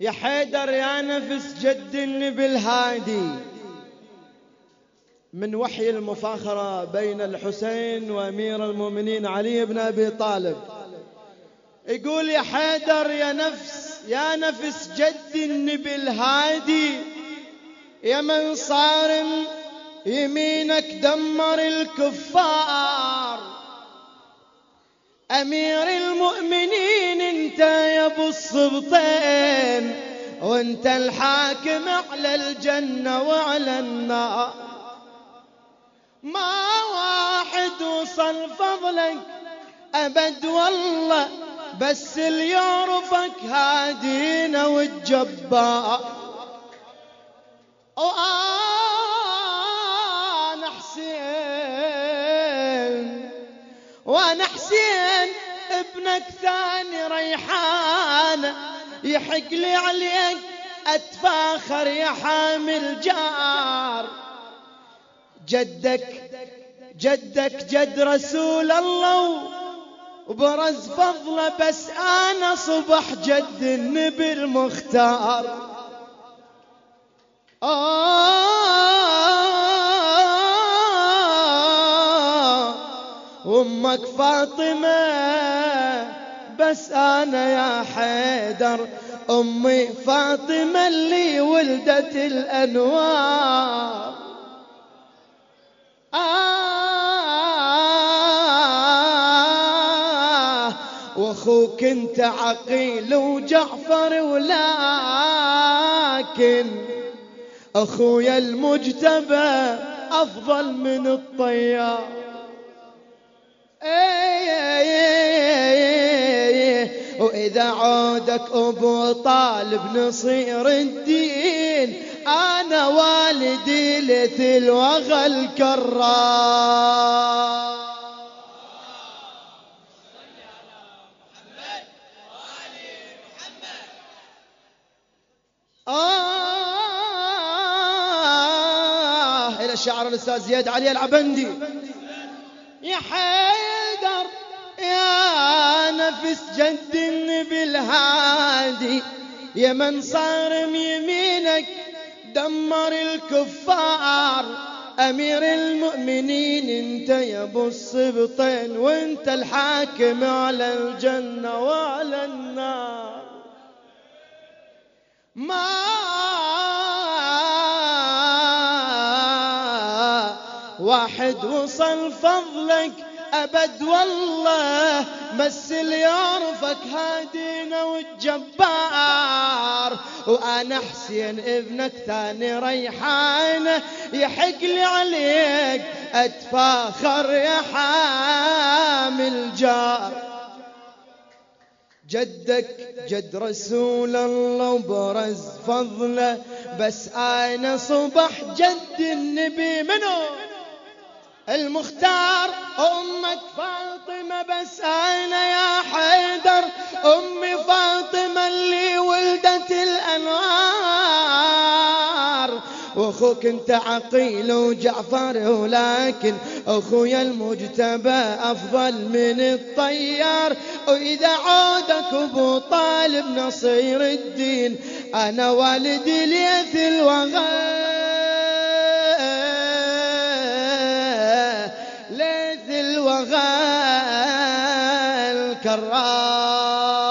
يا حيدر يا نفس جد النبي الهادي. من وحي المفاخرة بين الحسين وأمير المؤمنين علي بن أبي طالب. يقول يا حيدر يا نفس يا نفس جد النبي الهادي. يا من صارم يمينك دمر الكفار. أمير المؤمنين أنت يا أبو السبطين وأنت الحاكم على الجنة وعلى النار. ما واحد وصل فضلك أبد والله بس اللي يعرفك هادينا والجبار. وأنا حسين ابنك ثاني ريحانة يحق لي عليك أتفاخر يا حامل جار. جدك جدك جد رسول الله وبرز فضله بس أنا صبح جد النبي المختار. آه. وامك فاطمة بس أنا يا حيدر أمي فاطمة اللي ولدت الأنوار. آه وأخوك أنت عقيل وجعفر ولكن أخويا المجتبى أفضل من الطيار. واذا عودك أبو طالب نصير الدين أنا والدي لث الوغى الكرار آه إلى الشاعر الأستاذ زياد علي العبندي. يا حيدر. يا نفس جد النبي الهادي يا من صارم يمينك دمر الكفار. أمير المؤمنين انت يا أبو السبطين وانت الحاكم على الجنة وعلى النار. ما واحد وصل فضلك أبد والله اللي يعرفك هادينا والجبار. وأنا حسين ابنك ثاني ريحانة يحق لي عليك أتفاخر يا حامل جار جدك جد رسول الله وبرز فضله بس أنا صبح جد النبي منو؟ المختار. أمك فاطمة بس أنا يا حيدر. أمي فاطمة اللي ولدت الأنوار. واخوك انت عقيل وجعفر ولكن أخويا المجتبى أفضل من الطيار. وإذا عودك أبو طالب نصير الدين أنا والدي ليث الوغى ليث الوغى الكرار